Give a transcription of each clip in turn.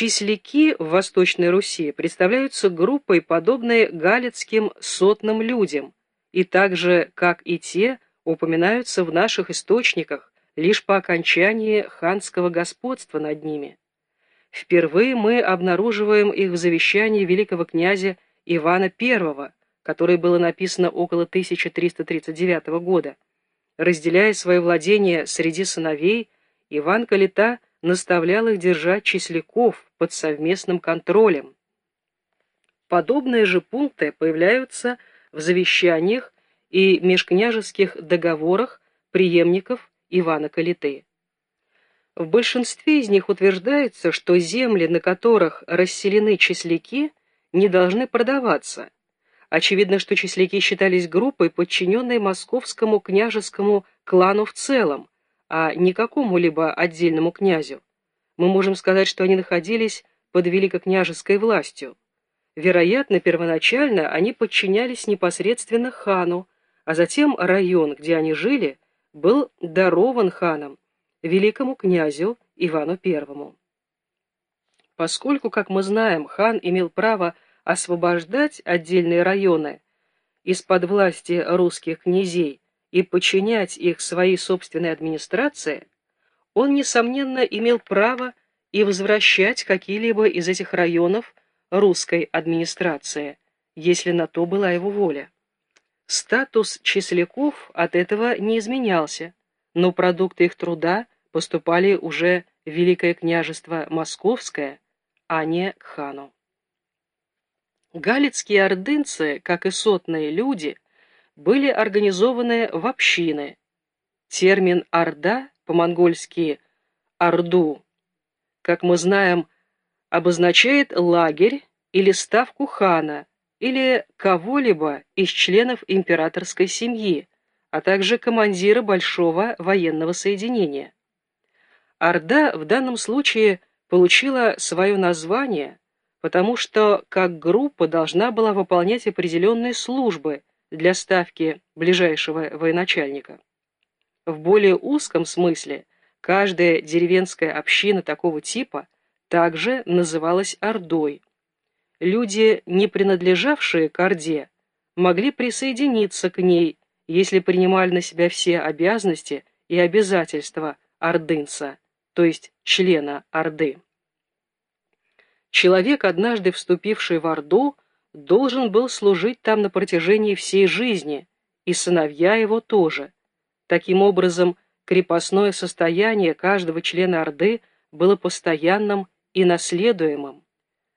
Числяки в Восточной Руси представляются группой, подобной галицким сотным людям, и так же, как и те, упоминаются в наших источниках лишь по окончании ханского господства над ними. Впервые мы обнаруживаем их в завещании великого князя Ивана I, которое было написано около 1339 года. Разделяя свое владение среди сыновей, Иван Калита – наставлял их держать числяков под совместным контролем. Подобные же пункты появляются в завещаниях и межкняжеских договорах преемников Ивана Калиты. В большинстве из них утверждается, что земли, на которых расселены числяки, не должны продаваться. Очевидно, что числяки считались группой, подчиненной московскому княжескому клану в целом, а не какому-либо отдельному князю. Мы можем сказать, что они находились под великокняжеской властью. Вероятно, первоначально они подчинялись непосредственно хану, а затем район, где они жили, был дарован ханом, великому князю Ивану I. Поскольку, как мы знаем, хан имел право освобождать отдельные районы из-под власти русских князей, и подчинять их своей собственной администрации, он, несомненно, имел право и возвращать какие-либо из этих районов русской администрации, если на то была его воля. Статус числяков от этого не изменялся, но продукты их труда поступали уже в Великое княжество Московское, а не к хану. Галицкие ордынцы, как и сотные люди – были организованы в общины. Термин «орда» по-монгольски «орду», как мы знаем, обозначает лагерь или ставку хана или кого-либо из членов императорской семьи, а также командира большого военного соединения. Орда в данном случае получила свое название, потому что как группа должна была выполнять определенные службы – для ставки ближайшего военачальника. В более узком смысле каждая деревенская община такого типа также называлась Ордой. Люди, не принадлежавшие к Орде, могли присоединиться к ней, если принимали на себя все обязанности и обязательства ордынца, то есть члена Орды. Человек, однажды вступивший в Орду, должен был служить там на протяжении всей жизни, и сыновья его тоже. Таким образом, крепостное состояние каждого члена Орды было постоянным и наследуемым.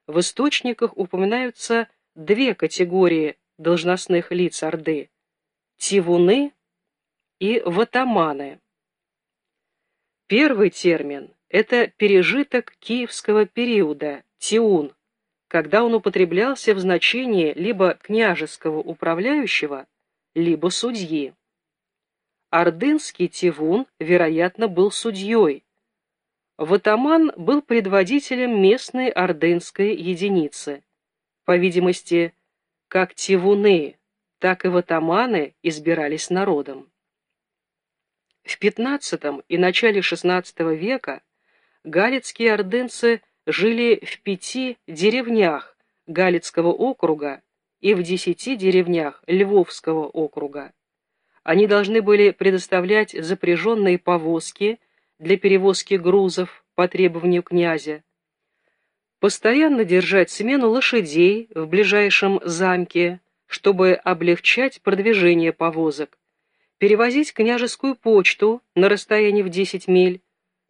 В источниках упоминаются две категории должностных лиц Орды – тивуны и ватаманы. Первый термин – это пережиток киевского периода, тиун – когда он употреблялся в значении либо княжеского управляющего, либо судьи. Ордынский Тивун, вероятно, был судьей. Ватаман был предводителем местной ордынской единицы. По видимости, как Тивуны, так и ватаманы избирались народом. В XV и начале XVI века галицкие ордынцы – жили в пяти деревнях Галицкого округа и в десяти деревнях Львовского округа. Они должны были предоставлять запряженные повозки для перевозки грузов по требованию князя, постоянно держать смену лошадей в ближайшем замке, чтобы облегчать продвижение повозок, перевозить княжескую почту на расстоянии в 10 миль,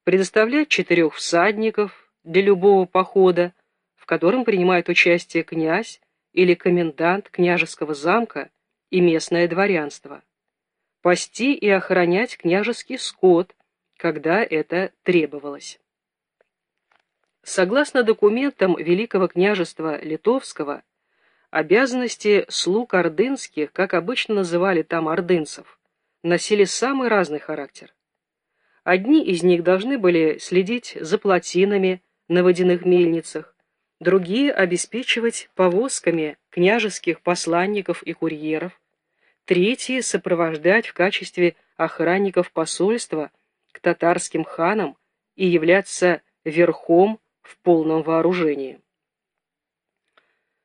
предоставлять четырех всадников, для любого похода, в котором принимает участие князь или комендант княжеского замка и местное дворянство. Пасти и охранять княжеский скот, когда это требовалось. Согласно документам Великого княжества Литовского, обязанности слуг ордынских, как обычно называли там ордынцев, носили самый разный характер. Одни из них должны были следить за плотинами, на водяных мельницах, другие обеспечивать повозками княжеских посланников и курьеров, третьи сопровождать в качестве охранников посольства к татарским ханам и являться верхом в полном вооружении.